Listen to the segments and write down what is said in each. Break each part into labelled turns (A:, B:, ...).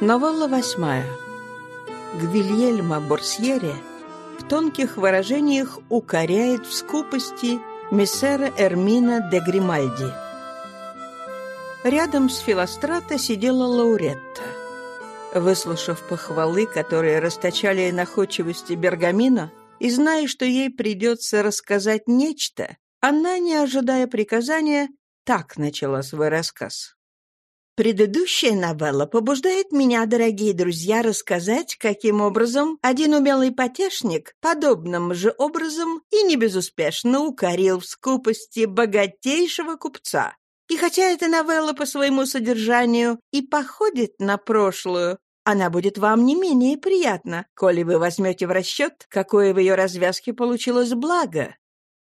A: Новелла восьмая. Гвильельмо Борсьере в тонких выражениях укоряет в скупости мессера Эрмина де Гримальди. Рядом с Филострата сидела Лауретта. Выслушав похвалы, которые расточали находчивости Бергамина, и зная, что ей придется рассказать нечто, она, не ожидая приказания, так начала свой рассказ. Предыдущая новелла побуждает меня, дорогие друзья, рассказать, каким образом один умелый потешник подобным же образом и не безуспешно укорил в скупости богатейшего купца. И хотя эта новелла по своему содержанию и походит на прошлую, она будет вам не менее приятна, коли вы возьмете в расчет, какое в ее развязке получилось благо.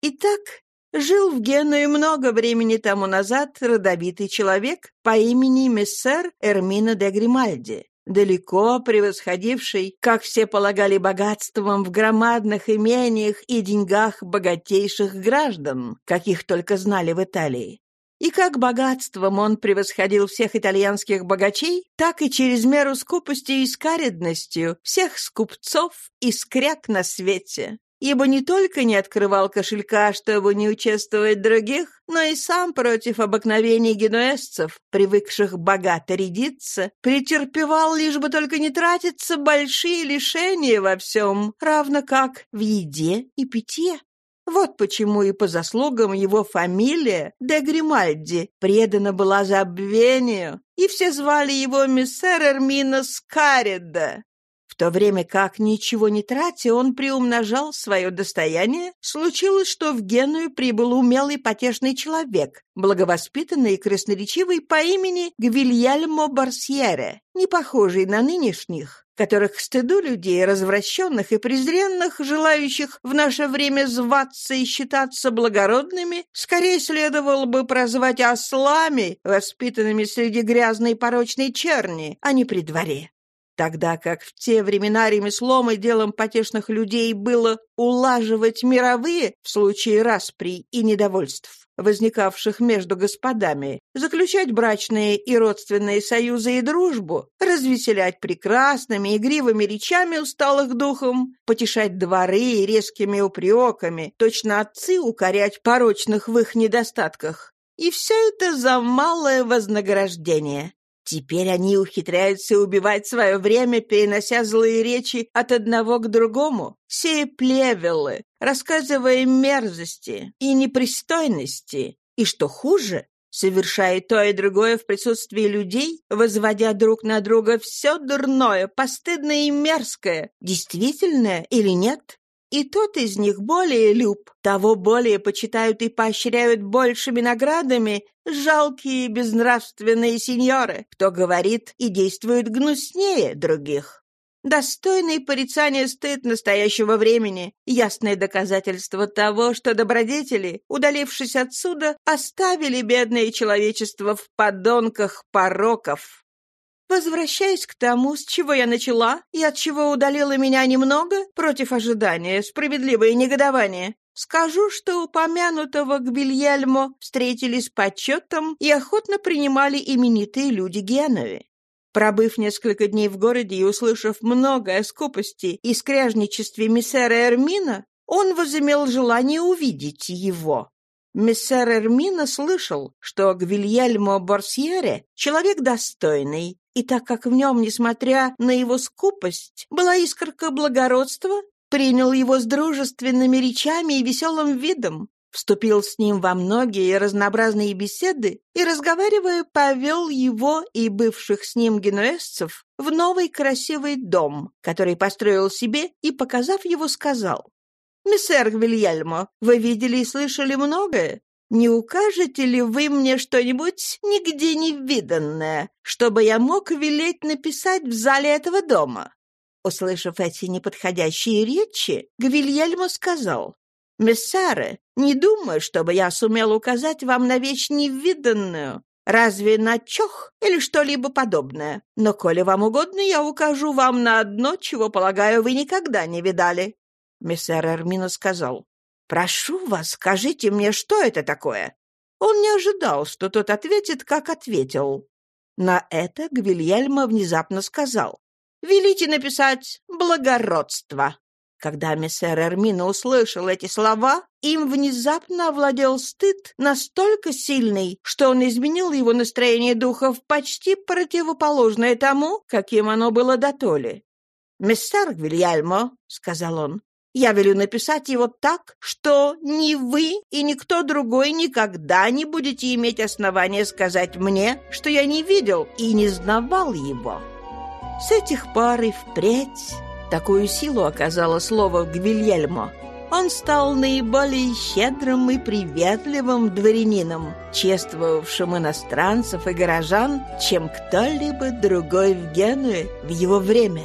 A: Итак, жил в Генуе много времени тому назад родовитый человек по имени мессер Эрмино де Гримальди, далеко превосходивший, как все полагали, богатством в громадных имениях и деньгах богатейших граждан, каких только знали в Италии. И как богатством он превосходил всех итальянских богачей, так и через меру скупостью и скаредностью всех скупцов и скряк на свете ибо не только не открывал кошелька, чтобы не участвовать других, но и сам против обыкновений генуэзцев, привыкших богато рядиться, претерпевал лишь бы только не тратиться большие лишения во всем, равно как в еде и питье. Вот почему и по заслугам его фамилия де Гримальди предана была забвению, и все звали его миссер Эрмино Скарида, в то время как, ничего не тратя, он приумножал свое достояние, случилось, что в Геную прибыл умелый потешный человек, благовоспитанный и красноречивый по имени Гвильяльмо Барсьере, не похожий на нынешних, которых к стыду людей, развращенных и презренных, желающих в наше время зваться и считаться благородными, скорее следовало бы прозвать ослами, воспитанными среди грязной порочной черни, а не при дворе тогда как в те времена ремеслом и делом потешных людей было улаживать мировые в случае распри и недовольств, возникавших между господами, заключать брачные и родственные союзы и дружбу, развеселять прекрасными игривыми речами усталых духом, потешать дворы резкими упреками, точно отцы укорять порочных в их недостатках. И все это за малое вознаграждение. Теперь они ухитряются убивать свое время, перенося злые речи от одного к другому, сея плевелы, рассказывая мерзости и непристойности, и, что хуже, совершая то и другое в присутствии людей, возводя друг на друга все дурное, постыдное и мерзкое, действительное или нет, и тот из них более люб, того более почитают и поощряют большими наградами жалкие безнравственные сеньоры, кто говорит и действует гнуснее других. Достойный порицания стыд настоящего времени, ясное доказательство того, что добродетели, удалившись отсюда, оставили бедное человечество в подонках пороков. Возвращаясь к тому, с чего я начала, и от чего удалило меня немного, против ожидания, справедливое негодование, скажу, что упомянутого Гвильельмо встретили с почетом и охотно принимали именитые люди Генове. Пробыв несколько дней в городе и услышав много о скупости и скряжничестве миссера Эрмина, он возымел желание увидеть его. Мессер Эрмина слышал, что Гвильельмо Борсьере — человек достойный, и так как в нем, несмотря на его скупость, была искорка благородства, принял его с дружественными речами и веселым видом, вступил с ним во многие разнообразные беседы и, разговаривая, повел его и бывших с ним генуэзцев в новый красивый дом, который построил себе и, показав его, сказал, «Мессер Гвильяльмо, вы видели и слышали многое, не укажете ли вы мне что-нибудь нигде не виданное, чтобы я мог велеть написать в зале этого дома?» Услышав эти неподходящие речи, Гвильельмо сказал, «Мессаре, не думаю, чтобы я сумел указать вам на вещь невиданную, разве на чох или что-либо подобное. Но, коли вам угодно, я укажу вам на одно, чего, полагаю, вы никогда не видали». Мессер Эрмино сказал, «Прошу вас, скажите мне, что это такое?» Он не ожидал, что тот ответит, как ответил. На это Гвильельмо внезапно сказал. «Велите написать «благородство». Когда мессер Эрмина услышал эти слова, им внезапно овладел стыд настолько сильный, что он изменил его настроение духа в почти противоположное тому, каким оно было до толи. «Мессер Гвильяльмо», — сказал он, — «я велю написать его так, что ни вы и никто другой никогда не будете иметь основания сказать мне, что я не видел и не знавал его». С этих пор и впредь Такую силу оказало слово Гвильельмо. Он стал наиболее щедрым и приветливым дворянином, чествовавшим иностранцев и горожан, чем кто-либо другой в Генуе в его время.